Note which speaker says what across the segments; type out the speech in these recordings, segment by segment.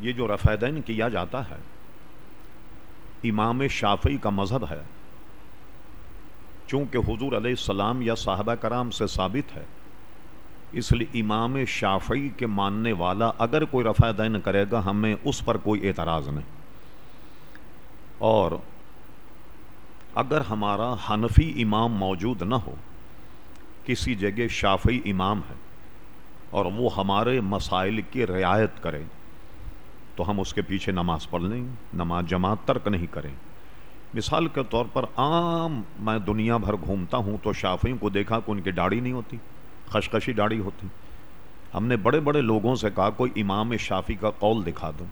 Speaker 1: یہ جو رفع دین کیا جاتا ہے، امام شافعی کا مذہب ہے۔ چونکہ حضور علیہ السلام یا صحابہ کرام سے ثابت ہے، اس لیے امام شافعی کے ماننے والا اگر کوئی رفع دین کرے گا، ہمیں اس پر کوئی اعتراض نہیں۔ اور اگر ہمارا حنفی امام موجود نہ ہو، کسی جگہ شافعی امام ہے اور وہ ہمارے مسائل کی رعایت کریں تو ہم اس کے پیچھے نماز پڑھ لیں، نماز جماعت ترک نہیں کریں۔ مثال کے طور پر عام میں دنیا بھر گھومتا ہوں تو شافعی کو دیکھا کہ ان کی داڑھی نہیں ہوتی، خشخشی داڑھی ہوتی۔ ہم نے بڑے بڑے لوگوں سے کہا، کوئی امام شافی کا قول دکھا دو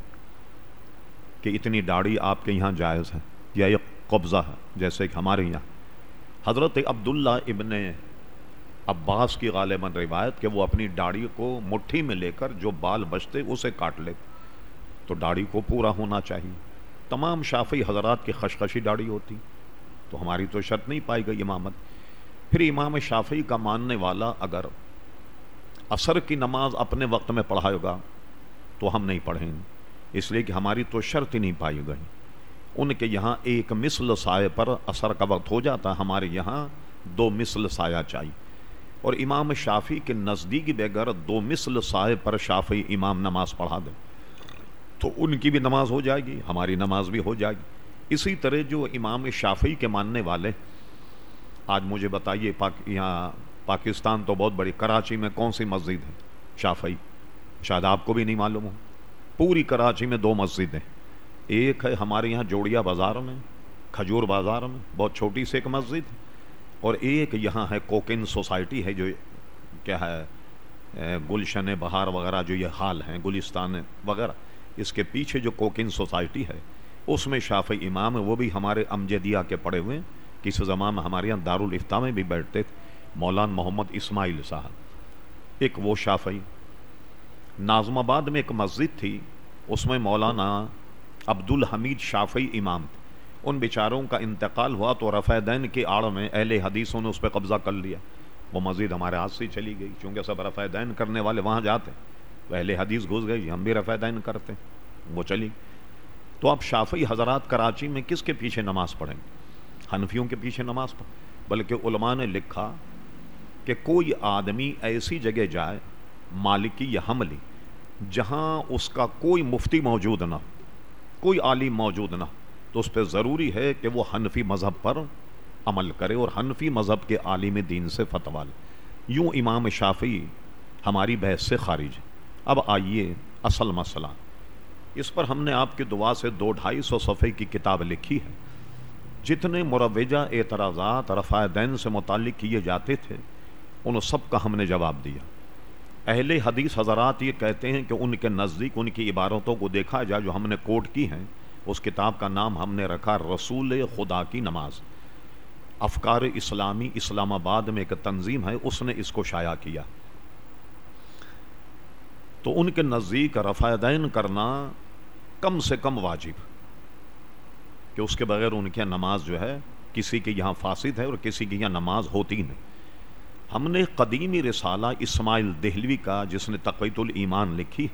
Speaker 1: کہ اتنی داڑھی آپ کے یہاں جائز ہے یا ایک قبضہ ہے، جیسے کہ ہمارے یہاں۔ حضرت عبداللہ ابن عباس کی غالباً روایت کہ وہ اپنی داڑھی کو مٹھی میں لے کر جو بال بچتے اسے کاٹ لے۔ تو داڑھی کو پورا ہونا چاہیے۔ تمام شافی حضرات کی خشخشی داڑھی ہوتی۔ تو ہماری تو شرط نہیں پائی گئی امامت پھر امام شافعی کا ماننے والا اگر عصر کی نماز اپنے وقت میں پڑھائے گا تو ہم نہیں پڑھیں۔ گے اس لیے کہ ہماری تو شرط ہی نہیں پائی گئی۔ ان کے یہاں ایک مثل سائے پر اثر کا وقت ہو جاتا۔ ہمارے یہاں دو مثل سایہ چاہیے۔ اور امام شافی کے نزدیک بغیر دو مثل سائے پر شافی امام نماز پڑھا دے۔ تو ان کی بھی نماز ہو جائے گی، ہماری نماز بھی ہو جائے گی۔ اسی طرح جو امام شافی کے ماننے والے، آج مجھے بتائیے، پاک، یہاں پاکستان تو بہت بڑی، کراچی میں کون سی مسجد ہے شافعی؟ شاید آپ کو بھی نہیں معلوم ہو۔ پوری کراچی میں دو مسجد ہیں۔ ایک ہے ہمارے یہاں جوڑیا بازار میں، کھجور بازار میں، بہت چھوٹی سی ایک مسجد۔ اور ایک یہاں ہے کوکن سوسائٹی ہے، جو کیا ہے گلشن بہار وغیرہ جو یہ حال ہیں، گلستان وغیرہ۔ اس کے پیچھے جو کوکن سوسائٹی ہے، اس میں شافعی امام وہ بھی ہمارے امجدیہ کے پڑے ہوئے ہیں۔ کسی زمان میں ہمارے یہاں دارالفتہ میں بھی بیٹھتے تھے۔ مولانا محمد اسماعیل صاحب۔ ایک وہ شافعی نازم آباد میں ایک مسجد تھی، اس میں مولانا عبد الحمید شافعی امام تھے۔ ان بیچاروں کا انتقال ہوا تو رفع دین کے آڑ میں اہل حدیثوں نے اس پہ قبضہ کر لیا۔ وہ مسجد ہمارے ہاتھ سے چلی گئی، چونکہ سب رفع دین کرنے والے وہاں جاتے۔ اہل حدیث گھس گئی ہم بھی رفع دین کرتے۔ وہ چلی۔ تو اب شافعی حضرات کراچی میں کس کے پیچھے نماز پڑھیں؟ حنفیوں کے پیچھے نماز پڑھ بلکہ علماء نے لکھا کہ کوئی آدمی ایسی جگہ جائے، مالکی یا حملی، جہاں اس کا کوئی مفتی موجود نہ کوئی عالم موجود نہ تو اس پہ ضروری ہے کہ وہ حنفی مذہب پر عمل کرے اور حنفی مذہب کے عالم دین سے فتوا لے۔ یوں امام شافی ہماری بحث سے خارج ہے۔ اب آئیے اصل مسئلہ۔ اس پر ہم نے آپ کی دعا سے دو ڈھائی سو صفحے کی کتاب لکھی ہے۔ جتنے مروجہ، اعتراضات، رفع دین سے متعلق کیے جاتے تھے، ان سب کا ہم نے جواب دیا۔ اہل حدیث حضرات یہ کہتے ہیں کہ ان کے نزدیک ان کی عبارتوں کو دیکھا جائے جو ہم نے کوٹ کی ہیں، اس کتاب کا نام ہم نے رکھا رسول خدا کی نماز۔ افکار اسلامی اسلام آباد میں ایک تنظیم ہے، اس نے اس کو شائع کیا۔ تو ان کے نزدیک رفع دین کرنا کم سے کم واجب کہ اس کے بغیر ان کے نماز جو ہے کسی کے یہاں فاسد ہے اور کسی کے یہاں نماز ہوتی نہیں۔ ہم نے قدیمی رسالہ اسماعیل دہلوی کا جس نے تقویت الایمان لکھی،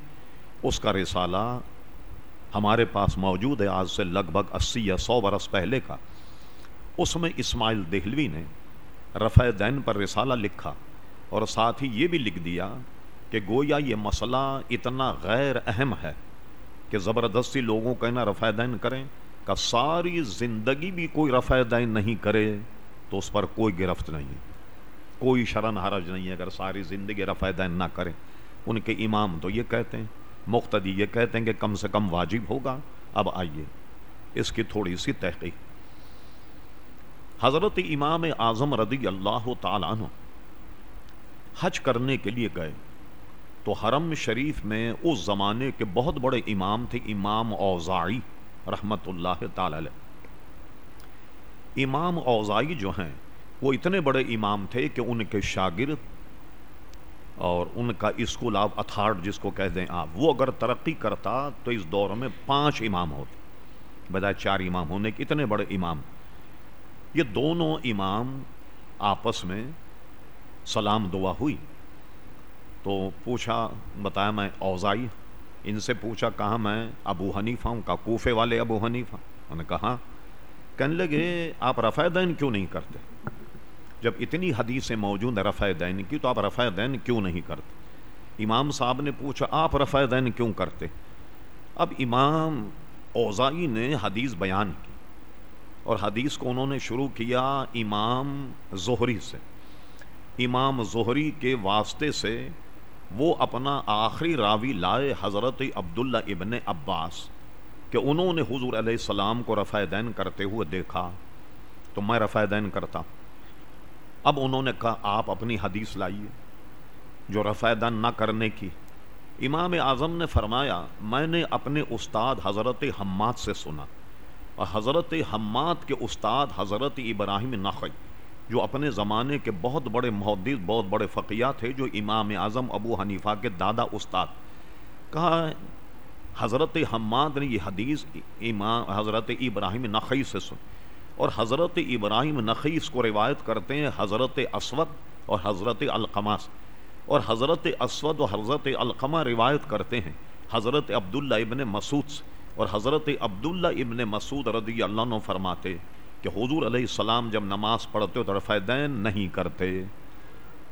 Speaker 1: اس کا رسالہ ہمارے پاس موجود ہے آج سے لگ بھگ اسی یا سو برس پہلے کا۔ اس میں اسماعیل دہلوی نے رفع دین پر رسالہ لکھا اور ساتھ ہی یہ بھی لکھ دیا کہ گویا یہ مسئلہ اتنا غیر اہم ہے۔ کہ زبردستی لوگوں کہنا رفع دین کریں، کا ساری زندگی بھی کوئی رفع دین نہیں کرے، تو اس پر کوئی گرفت نہیں کوئی شرن حرج نہیں ہے اگر ساری زندگی رفع دین نہ کریں۔ ان کے امام تو یہ کہتے ہیں، مقتدی یہ کہتے ہیں کہ کم سے کم واجب ہوگا۔ اب آئیے اس کی تھوڑی سی تحقیق۔ حضرت امام اعظم رضی اللہ تعالیٰ عنہ حج کرنے کے لیے گئے۔ تو حرم شریف میں اس زمانے کے بہت بڑے امام تھے، امام اوزاعی رحمت اللہ تعالی امام اوزائی جو ہیں، وہ اتنے بڑے امام تھے کہ ان کے شاگرد اور ان کا اسکول آف اتھارٹ جس کو کہہ دیں آپ، وہ اگر ترقی کرتا تو اس دور میں پانچ امام ہوتے۔ بجائے چار امام ہونے کے، اتنے بڑے امام۔ یہ دونوں امام آپس میں سلام دعا ہوئی۔ تو پوچھا، بتایا میں اوزائی؟ ان سے پوچھا، کہا میں ابو حنیفہ ہوں، کا کوفے والے ابو حنیفہ۔ انہوں نے کہا، کہنے لگے، آپ رفع دین کیوں نہیں کرتے؟ جب اتنی حدیثیں موجود ہیں رفع دین کی، تو آپ رفع دین کیوں نہیں کرتے؟ امام صاحب نے پوچھا، آپ رفع دین کیوں کرتے؟ اب امام اوزائی نے حدیث بیان کی، اور حدیث کو انہوں نے شروع کیا امام زہری سے۔ امام زہری کے واسطے سے وہ اپنا آخری راوی لائے حضرت عبداللہ ابن عباس کہ انہوں نے حضور علیہ السلام کو رفع دین کرتے ہوئے دیکھا۔ تو میں رفع دین کرتا۔ اب انہوں نے کہا، آپ اپنی حدیث لائیے۔ جو رفع دین نہ کرنے کی۔ امام اعظم نے فرمایا، میں نے اپنے استاد حضرت حماد سے سنا۔ اور حضرت حماد کے استاد حضرت ابراہیم نقی جو اپنے زمانے کے بہت بڑے محدث، بہت بڑے فقیہ تھے، جو امام اعظم ابو حنیفہ کے دادا استاد۔ کہا، حضرت حماد نے یہ حدیث امام، حضرت ابراہیم نقی سے سن۔ اور حضرت ابراہیم نقی اس کو روایت کرتے ہیں، حضرت اسود اور حضرت القمہ اور حضرت اسود و حضرت القمہ روایت کرتے ہیں، حضرت عبداللہ ابن مسعود سے۔ اور حضرت عبداللہ ابن مسعود رضی اللہ عنہ فرماتے کہ حضور علیہ السلام جب نماز پڑھتے ہو تو رفع دین نہیں کرتے۔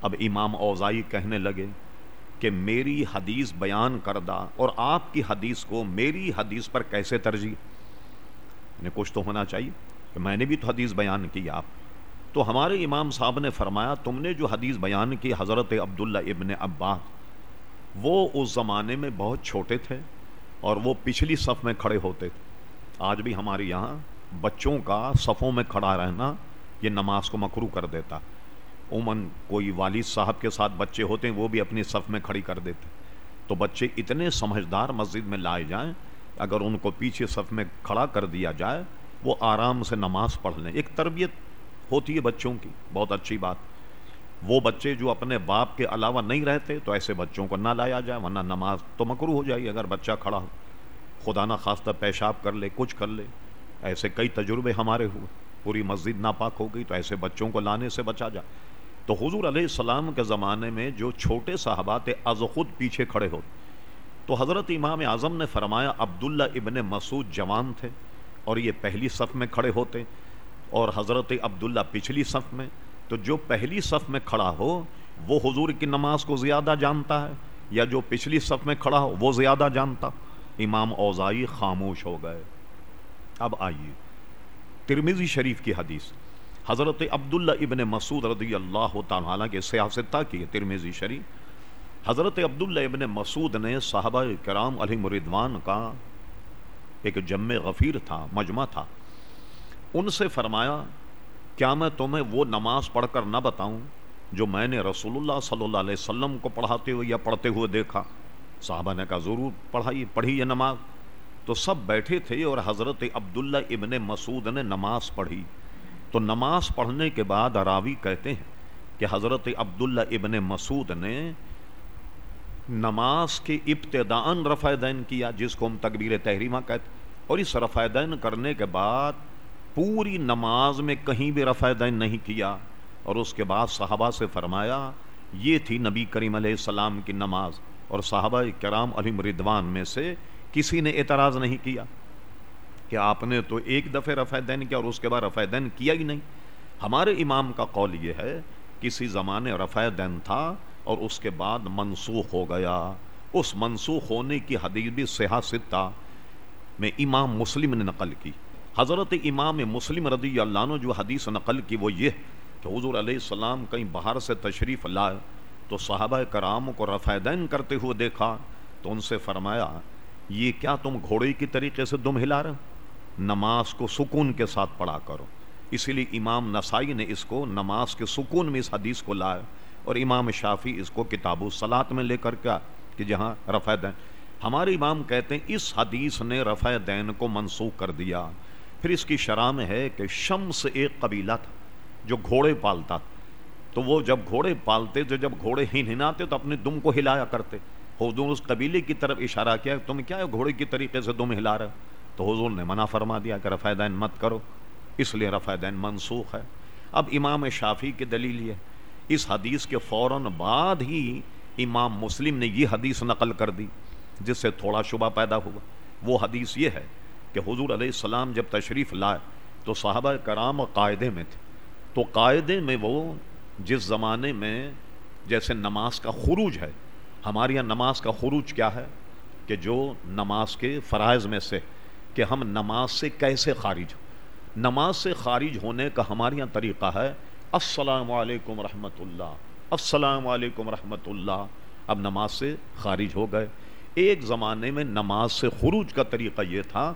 Speaker 1: اب امام اوزائی کہنے لگے کہ میری حدیث بیان کردہ اور آپ کی حدیث کو میری حدیث پر کیسے ترجیح؟ یعنی کچھ تو ہونا چاہیے کہ میں نے بھی تو حدیث بیان کی آپ۔ تو ہمارے امام صاحب نے فرمایا، تم نے جو حدیث بیان کی حضرت عبداللہ ابن عباس، وہ اس زمانے میں بہت چھوٹے تھے اور وہ پچھلی صف میں کھڑے ہوتے تھے۔ آج بھی ہمارے یہاں بچوں کا صفوں میں کھڑا رہنا یہ نماز کو مکرو کر دیتا۔ عموماً کوئی والد صاحب کے ساتھ بچے ہوتے ہیں وہ بھی اپنی صف میں کھڑی کر دیتے۔ تو بچے اتنے سمجھدار مسجد میں لائے جائیں، اگر ان کو پیچھے صف میں کھڑا کر دیا جائے، وہ آرام سے نماز پڑھ لیں۔ ایک تربیت ہوتی ہے بچوں کی، بہت اچھی بات۔ وہ بچے جو اپنے باپ کے علاوہ نہیں رہتے، تو ایسے بچوں کو نہ لایا جائے، ورنہ نماز تو مکرو ہو جائے گی اگر بچہ کھڑا ہو۔ خدا نہ خواستہ پیشاب کر لے، کچھ کر لے۔ ایسے کئی تجربے ہمارے ہوئے۔ پوری مسجد ناپاک ہو گئی تو ایسے بچوں کو لانے سے بچا جا۔ تو حضور علیہ السلام کے زمانے میں جو چھوٹے صحابات از خود پیچھے کھڑے ہو تو حضرت امام اعظم نے فرمایا، عبداللہ ابن مسعود جوان تھے اور یہ پہلی صف میں کھڑے ہوتے۔ اور حضرت عبداللہ پچھلی صف میں، تو جو پہلی صف میں کھڑا ہو، وہ حضور کی نماز کو زیادہ جانتا ہے۔ یا جو پچھلی صف میں کھڑا ہو، وہ زیادہ جانتا۔ امام اوزائی خاموش ہو گئے۔ اب آئیے۔ ترمیزی شریف کی حدیث۔ حضرت عبداللہ ابن مسعود رضی اللہ تعالیٰ کے سیاستہ کی ترمیزی شریف۔ حضرت عبداللہ ابن مسعود نے صحابہ کرام علیہ مردوان کا ایک جمع غفیر تھا، مجمع تھا۔ ان سے فرمایا، کیا میں تمہیں وہ نماز پڑھ کر نہ بتاؤں جو میں نے رسول اللہ صلی اللہ علیہ وسلم کو پڑھاتے ہوئے یا پڑھتے ہوئے دیکھا؟ صحابہ نے کہا، ضرور، پڑھائی، پڑھی یہ نماز۔ تو سب بیٹھے تھے اور حضرت عبداللہ ابن مسعود نے نماز پڑھی۔ تو نماز پڑھنے کے بعد راوی کہتے ہیں کہ حضرت عبداللہ ابن مسعود نے نماز کے ابتدان رفع دین کیا، جس کو ہم تقبیر تحریمہ کہتے اور اس رفع دین کرنے کے بعد پوری نماز میں کہیں بھی رفع دین نہیں کیا۔ اور اس کے بعد صحابہ سے فرمایا، یہ تھی نبی کریم علیہ السلام کی نماز۔ اور صحابہ کرام علی مردوان میں سے کسی نے اعتراض نہیں کیا کہ آپ نے تو ایک دفعہ رفع دین کیا اور اس کے بعد رفع دین کیا ہی نہیں۔ ہمارے امام کا قول یہ ہے، کسی زمانے رفع دین تھا اور اس کے بعد منسوخ ہو گیا۔ اس منسوخ ہونے کی حدیث بھی ستہ میں امام مسلم نے نقل کی۔ حضرت امام مسلم رضی اللہ عنہ جو حدیث نقل کی وہ یہ کہ حضور علیہ السلام کہیں باہر سے تشریف لائے تو صحابہ کرام کو رفع دین کرتے ہوئے دیکھا تو ان سے فرمایا یہ کیا تم گھوڑے کی طریقے سے دم ہلا رہے نماز کو سکون کے ساتھ پڑھا کرو۔ اسی لیے امام نسائی نے اس کو نماز کے سکون میں اس حدیث کو لائے اور امام شافی اس کو کتاب الصلاط میں لے کر کیا کہ جہاں رفع دین۔ ہمارے امام کہتے ہیں اس حدیث نے رفع دین کو منسوخ کر دیا۔ پھر اس کی شرح میں ہے کہ شمس ایک قبیلہ تھا جو گھوڑے پالتا تو وہ جب گھوڑے پالتے تو جب گھوڑے ہی ہناتے تو اپنے دم کو ہلایا کرتے۔ حضور اس قبیلے کی طرف اشارہ کیا، تم کیا گھوڑے کی طریقے سے دم ہلا رہے؟ تو حضور نے منع فرما دیا کہ رفع دین مت کرو، اس لیے رفع دین منسوخ ہے۔ اب امام شافی کی دلیل یہ اس حدیث کے فوراً بعد ہی امام مسلم نے یہ حدیث نقل کر دی، جس سے تھوڑا شبہ پیدا ہوا۔ وہ حدیث یہ ہے کہ حضور علیہ السلام جب تشریف لائے، تو صحابہ کرام قاعدے میں تھے۔ تو قاعدے میں وہ جس زمانے میں جیسے نماز کا خروج ہے ہمارے یہاں نماز کا خروج کیا ہے کہ جو نماز کے فرائض میں سے کہ ہم نماز سے کیسے خارج ہو نماز سے خارج ہونے کا ہمارے یہاں طریقہ ہے، السلام علیکم رحمۃ اللہ، السلام علیکم رحمۃ اللہ۔ اب نماز سے خارج ہو گئے۔ ایک زمانے میں نماز سے خروج کا طریقہ یہ تھا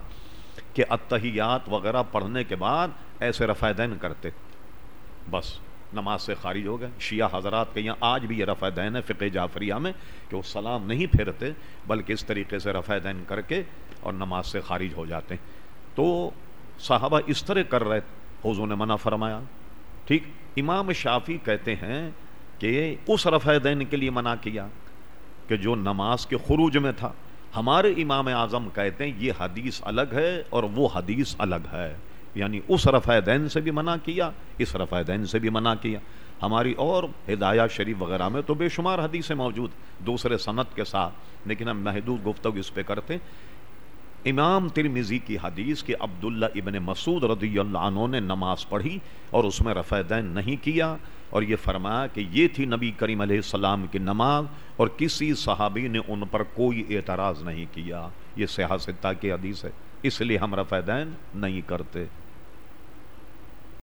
Speaker 1: کہ اتحیات وغیرہ پڑھنے کے بعد ایسے رفع دین کرتے۔ بس۔ نماز سے خارج ہو گئے۔ شیعہ حضرات کے یہاں آج بھی یہ رفع دین ہے فقہ جعفریہ میں کہ وہ سلام نہیں پھیرتے، بلکہ اس طریقے سے رفع دین کر کے اور نماز سے خارج ہو جاتے ہیں۔ تو صحابہ اس طرح کر رہے، حضور نے منع فرمایا۔ ٹھیک، امام شافی کہتے ہیں کہ اس رفع دین کے لیے منع کیا کہ جو نماز کے خروج میں تھا۔ ہمارے امام اعظم کہتے ہیں یہ حدیث الگ ہے اور وہ حدیث الگ ہے۔ یعنی اس رفع دین سے بھی منع کیا، اس رفع دین سے بھی منع کیا۔ ہماری اور ہدایہ شریف وغیرہ میں تو بے شمار حدیثیں موجود دوسرے صنعت کے ساتھ، لیکن ہم محدود گفتگو اس پہ کرتے امام ترمیزی کی حدیث کہ عبداللہ ابن مسعود رضی اللہ عنہ نے نماز پڑھی اور اس میں رفع دین نہیں کیا، اور یہ فرمایا کہ یہ تھی نبی کریم علیہ السلام کی نماز اور کسی صحابی نے ان پر کوئی اعتراض نہیں کیا۔ یہ سیاستہ کی حدیث ہے، اس لیے ہم رفع دین نہیں کرتے۔